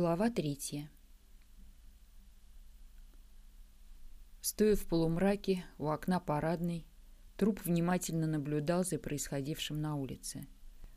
Глава третья. Стоя в полумраке у окна парадной, труп внимательно наблюдал за происходившим на улице.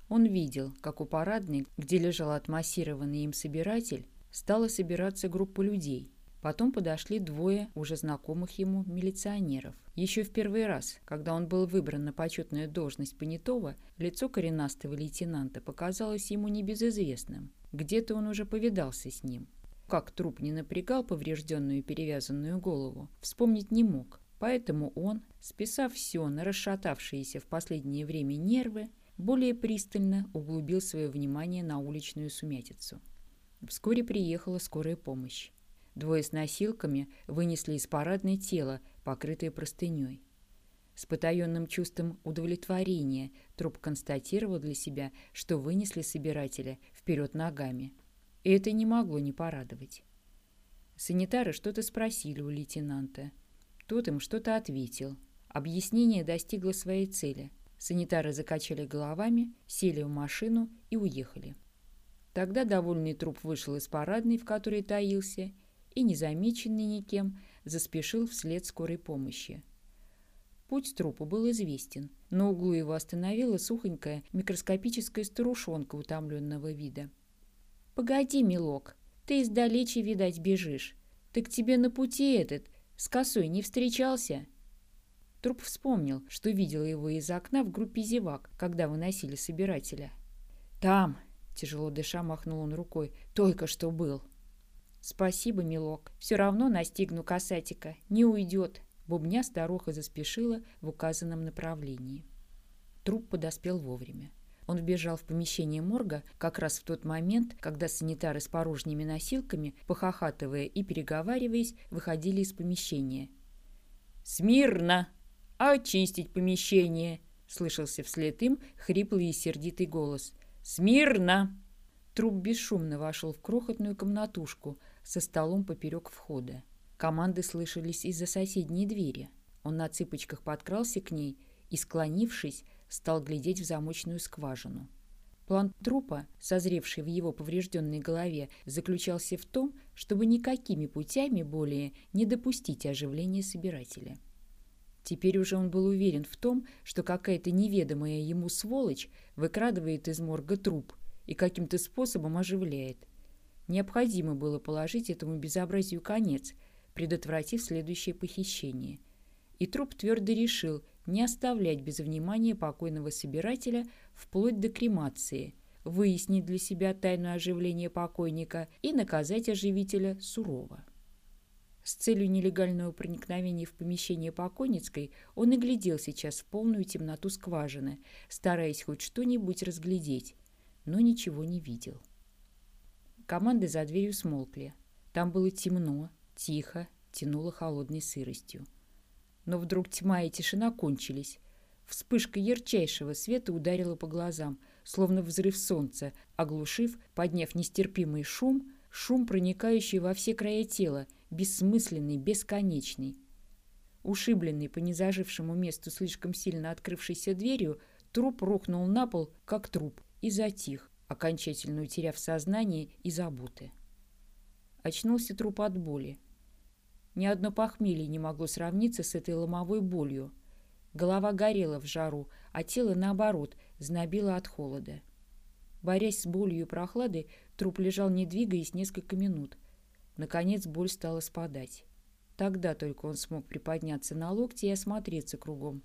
Он видел, как у парадной, где лежал отмассированный им собиратель, стала собираться группа людей. Потом подошли двое уже знакомых ему милиционеров. Еще в первый раз, когда он был выбран на почетную должность понятого, лицо коренастого лейтенанта показалось ему небезызвестным – где-то он уже повидался с ним. Как труп не напрягал поврежденную перевязанную голову, вспомнить не мог. Поэтому он, списав все на расшатавшиеся в последнее время нервы, более пристально углубил свое внимание на уличную сумятицу. Вскоре приехала скорая помощь. Двое с носилками вынесли из парадной тело, покрытое простыней. С потаенным чувством удовлетворения труп констатировал для себя, что вынесли собирателя вперед ногами. И это не могло не порадовать. Санитары что-то спросили у лейтенанта. Тот им что-то ответил. Объяснение достигло своей цели. Санитары закачали головами, сели в машину и уехали. Тогда довольный труп вышел из парадной, в которой таился, и, незамеченный никем, заспешил вслед скорой помощи. Путь трупу был известен. На углу его остановила сухонькая микроскопическая старушонка утомленного вида. «Погоди, милок, ты издалече, видать, бежишь. Ты к тебе на пути этот, с косой не встречался?» Труп вспомнил, что видел его из окна в группе зевак, когда выносили собирателя. «Там!» — тяжело дыша махнул он рукой. «Только что был!» «Спасибо, милок. Все равно настигну касатика. Не уйдет. Бубня старуха заспешила в указанном направлении. Труп подоспел вовремя. Он вбежал в помещение морга как раз в тот момент, когда санитары с порожними носилками, похохатывая и переговариваясь, выходили из помещения. «Смирно! Очистить помещение!» — слышался вслед им хриплый и сердитый голос. «Смирно!» Труп бесшумно вошел в крохотную комнатушку со столом поперек входа. Команды слышались из-за соседней двери. Он на цыпочках подкрался к ней и, склонившись, стал глядеть в замочную скважину. План трупа, созревший в его поврежденной голове, заключался в том, чтобы никакими путями более не допустить оживления собирателя. Теперь уже он был уверен в том, что какая-то неведомая ему сволочь выкрадывает из морга труп и каким-то способом оживляет. Необходимо было положить этому безобразию конец, предотвратив следующее похищение. И труп твердо решил не оставлять без внимания покойного собирателя вплоть до кремации, выяснить для себя тайну оживления покойника и наказать оживителя сурово. С целью нелегального проникновения в помещение покойницкой он и глядел сейчас в полную темноту скважины, стараясь хоть что-нибудь разглядеть, но ничего не видел. Команды за дверью смолкли. Там было темно, Тихо, тянуло холодной сыростью. Но вдруг тьма и тишина кончились. Вспышка ярчайшего света ударила по глазам, словно взрыв солнца, оглушив, подняв нестерпимый шум, шум, проникающий во все края тела, бессмысленный, бесконечный. Ушибленный по незажившему месту слишком сильно открывшейся дверью, труп рухнул на пол, как труп, и затих, окончательно утеряв сознание и заботы. Очнулся труп от боли. Ни одно похмелье не могло сравниться с этой ломовой болью. Голова горела в жару, а тело, наоборот, знобило от холода. Борясь с болью и прохладой, труп лежал, не двигаясь, несколько минут. Наконец боль стала спадать. Тогда только он смог приподняться на локти и осмотреться кругом.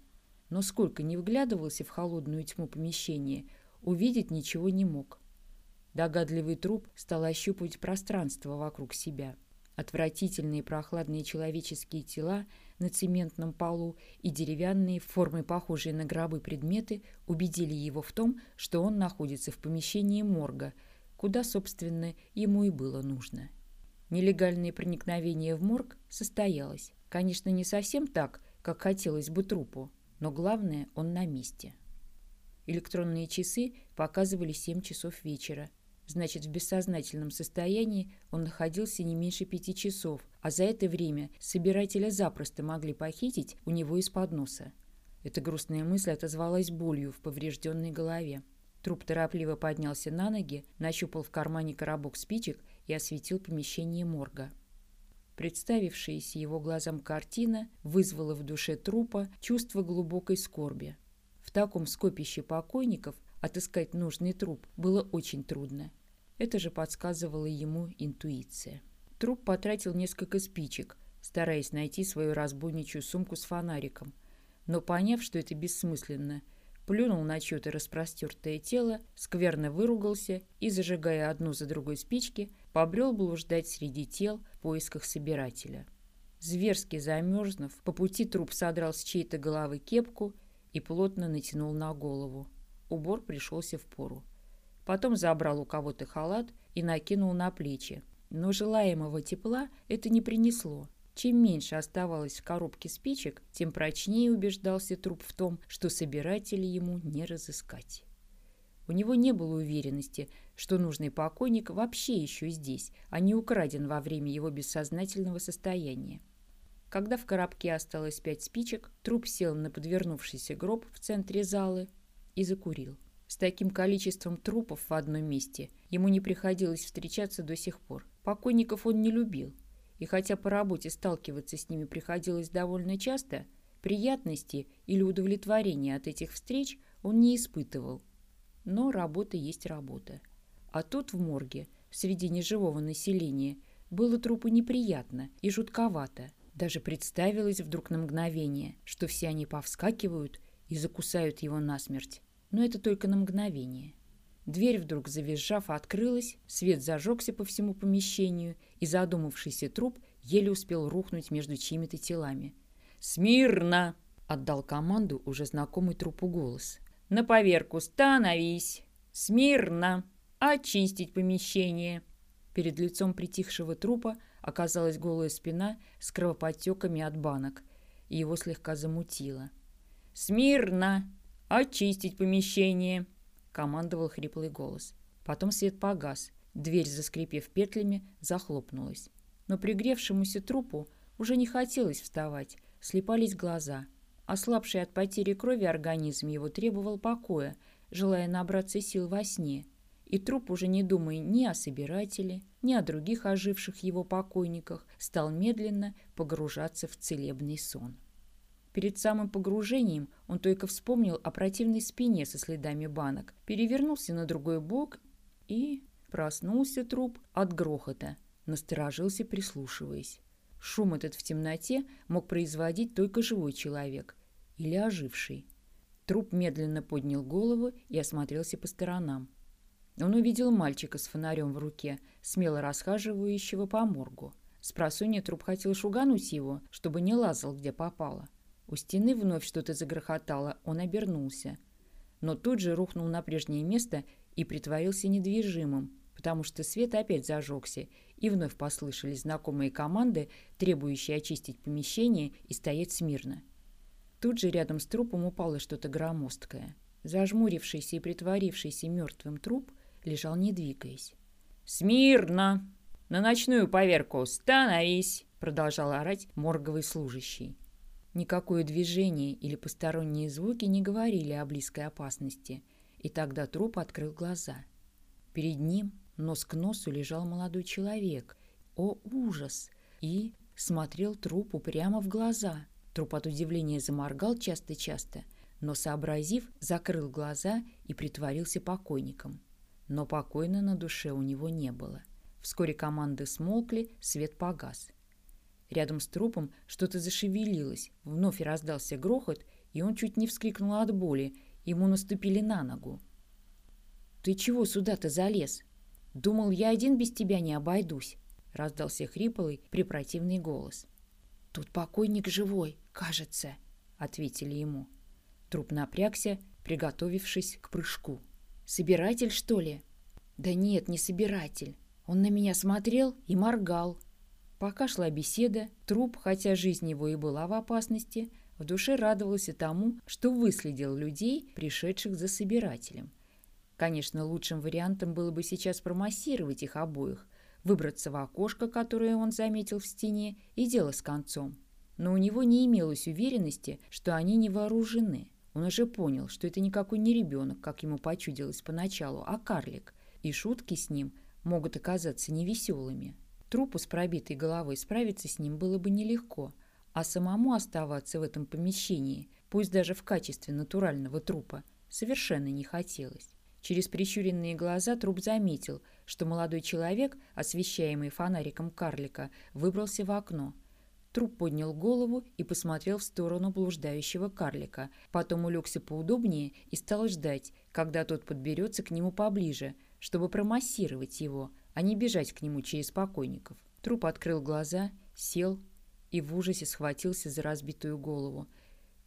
Но сколько не вглядывался в холодную тьму помещения, увидеть ничего не мог. Догадливый труп стал ощупывать пространство вокруг себя — Отвратительные прохладные человеческие тела на цементном полу и деревянные, формы похожие на гробы предметы убедили его в том, что он находится в помещении морга, куда, собственно, ему и было нужно. Нелегальное проникновение в морг состоялось. Конечно, не совсем так, как хотелось бы трупу, но главное, он на месте. Электронные часы показывали 7 часов вечера – Значит, в бессознательном состоянии он находился не меньше пяти часов, а за это время собирателя запросто могли похитить у него из-под носа. Эта грустная мысль отозвалась болью в поврежденной голове. Труп торопливо поднялся на ноги, нащупал в кармане коробок спичек и осветил помещение морга. Представившаяся его глазам картина вызвала в душе трупа чувство глубокой скорби. В таком скопище покойников отыскать нужный труп было очень трудно. Это же подсказывала ему интуиция. Труп потратил несколько спичек, стараясь найти свою разбойничью сумку с фонариком, но, поняв, что это бессмысленно, плюнул на чье-то распростертое тело, скверно выругался и, зажигая одну за другой спички, побрел блуждать среди тел в поисках собирателя. Зверски замерзнув, по пути труп содрал с чьей-то головы кепку и плотно натянул на голову. Убор пришелся в пору. Потом забрал у кого-то халат и накинул на плечи. Но желаемого тепла это не принесло. Чем меньше оставалось в коробке спичек, тем прочнее убеждался труп в том, что собирателя ему не разыскать. У него не было уверенности, что нужный покойник вообще еще здесь, а не украден во время его бессознательного состояния. Когда в коробке осталось пять спичек, труп сел на подвернувшийся гроб в центре залы и закурил. С таким количеством трупов в одном месте ему не приходилось встречаться до сих пор. Покойников он не любил. И хотя по работе сталкиваться с ними приходилось довольно часто, приятности или удовлетворения от этих встреч он не испытывал. Но работа есть работа. А тут в морге, среди неживого населения, было трупу неприятно и жутковато. Даже представилось вдруг на мгновение, что все они повскакивают и закусают его насмерть но это только на мгновение. Дверь вдруг завизжав открылась, свет зажегся по всему помещению, и задумавшийся труп еле успел рухнуть между чьими-то телами. «Смирно!» — отдал команду уже знакомый трупу голос. «На поверку становись! Смирно! Очистить помещение!» Перед лицом притихшего трупа оказалась голая спина с кровоподтеками от банок, и его слегка замутило. «Смирно! «Очистить помещение!» — командовал хриплый голос. Потом свет погас. Дверь, заскрипев петлями, захлопнулась. Но пригревшемуся трупу уже не хотелось вставать, слепались глаза. Ослабший от потери крови организм его требовал покоя, желая набраться сил во сне. И труп, уже не думая ни о собирателе, ни о других оживших его покойниках, стал медленно погружаться в целебный сон. Перед самым погружением он только вспомнил о противной спине со следами банок, перевернулся на другой бок и проснулся труп от грохота, насторожился, прислушиваясь. Шум этот в темноте мог производить только живой человек или оживший. Труп медленно поднял голову и осмотрелся по сторонам. Он увидел мальчика с фонарем в руке, смело расхаживающего по моргу. С просонья труп хотел шугануть его, чтобы не лазал, где попало. У стены вновь что-то загрохотало, он обернулся. Но тут же рухнул на прежнее место и притворился недвижимым, потому что свет опять зажегся, и вновь послышались знакомые команды, требующие очистить помещение и стоять смирно. Тут же рядом с трупом упало что-то громоздкое. Зажмурившийся и притворившийся мертвым труп лежал не двигаясь. «Смирно! На ночную поверку становись!» продолжал орать морговый служащий. Никакое движение или посторонние звуки не говорили о близкой опасности, и тогда труп открыл глаза. Перед ним нос к носу лежал молодой человек. О, ужас! И смотрел трупу прямо в глаза. Труп от удивления заморгал часто-часто, но, сообразив, закрыл глаза и притворился покойником. Но покойно на душе у него не было. Вскоре команды смолкли, свет погас. Рядом с трупом что-то зашевелилось, вновь раздался грохот, и он чуть не вскрикнул от боли, ему наступили на ногу. «Ты чего сюда-то залез? Думал, я один без тебя не обойдусь», — раздался хриплый, препротивный голос. «Тут покойник живой, кажется», — ответили ему. Труп напрягся, приготовившись к прыжку. «Собиратель, что ли?» «Да нет, не собиратель. Он на меня смотрел и моргал», Пока шла беседа, труп, хотя жизнь его и была в опасности, в душе радовался тому, что выследил людей, пришедших за собирателем. Конечно, лучшим вариантом было бы сейчас промассировать их обоих, выбраться в окошко, которое он заметил в стене, и дело с концом. Но у него не имелось уверенности, что они не вооружены. Он уже понял, что это никакой не ребенок, как ему почудилось поначалу, а карлик, и шутки с ним могут оказаться невеселыми. Трупу с пробитой головой справиться с ним было бы нелегко, а самому оставаться в этом помещении, пусть даже в качестве натурального трупа, совершенно не хотелось. Через прищуренные глаза труп заметил, что молодой человек, освещаемый фонариком карлика, выбрался в окно. Труп поднял голову и посмотрел в сторону блуждающего карлика, потом улегся поудобнее и стал ждать, когда тот подберется к нему поближе, чтобы промассировать его, а не бежать к нему через покойников. Труп открыл глаза, сел и в ужасе схватился за разбитую голову.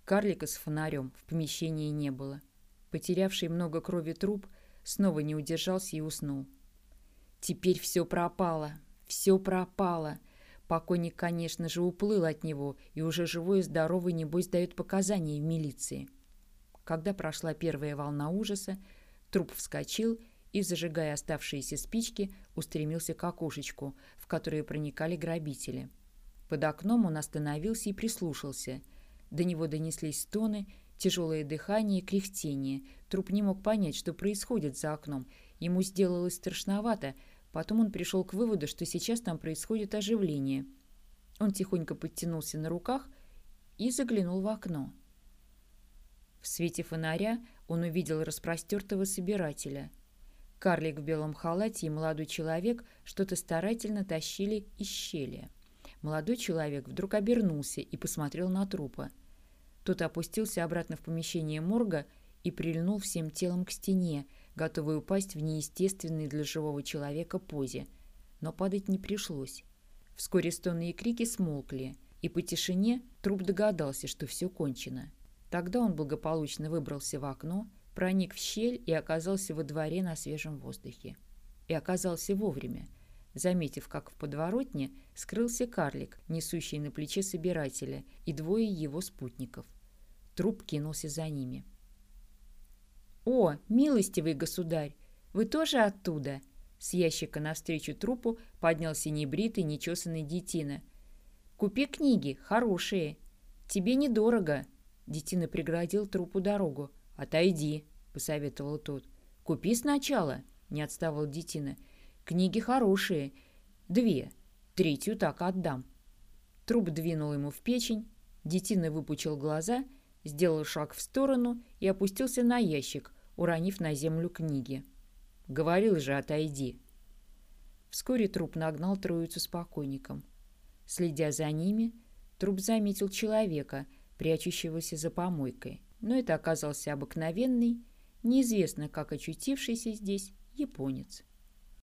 Карлика с фонарем в помещении не было. Потерявший много крови труп снова не удержался и уснул. Теперь все пропало, все пропало. Покойник, конечно же, уплыл от него, и уже живой и здоровый, небось, дает показания в милиции. Когда прошла первая волна ужаса, труп вскочил и, зажигая оставшиеся спички, устремился к окошечку, в которое проникали грабители. Под окном он остановился и прислушался. До него донеслись стоны Тяжелое дыхание и кряхтение. Труп не мог понять, что происходит за окном. Ему сделалось страшновато. Потом он пришел к выводу, что сейчас там происходит оживление. Он тихонько подтянулся на руках и заглянул в окно. В свете фонаря он увидел распростертого собирателя. Карлик в белом халате и молодой человек что-то старательно тащили из щели. Молодой человек вдруг обернулся и посмотрел на трупа. Тот опустился обратно в помещение морга и прильнул всем телом к стене, готовый упасть в неестественной для живого человека позе. Но падать не пришлось. Вскоре стоны и крики смолкли, и по тишине труп догадался, что все кончено. Тогда он благополучно выбрался в окно, проник в щель и оказался во дворе на свежем воздухе. И оказался вовремя, заметив, как в подворотне скрылся карлик, несущий на плече собирателя, и двое его спутников. Труп кинулся за ними. «О, милостивый государь, вы тоже оттуда?» С ящика навстречу трупу поднялся небритый, нечесанный детина. «Купи книги, хорошие. Тебе недорого». Детина преградил трупу дорогу. «Отойди», — посоветовал тот. «Купи сначала», — не отставал детина. Книги хорошие. Две. Третью так отдам. Труп двинул ему в печень. Детина выпучил глаза, сделал шаг в сторону и опустился на ящик, уронив на землю книги. «Говорил же, отойди!» Вскоре труп нагнал троицу с покойником. Следя за ними, труп заметил человека, прячущегося за помойкой. Но это оказался обыкновенный, неизвестно как очутившийся здесь, японец.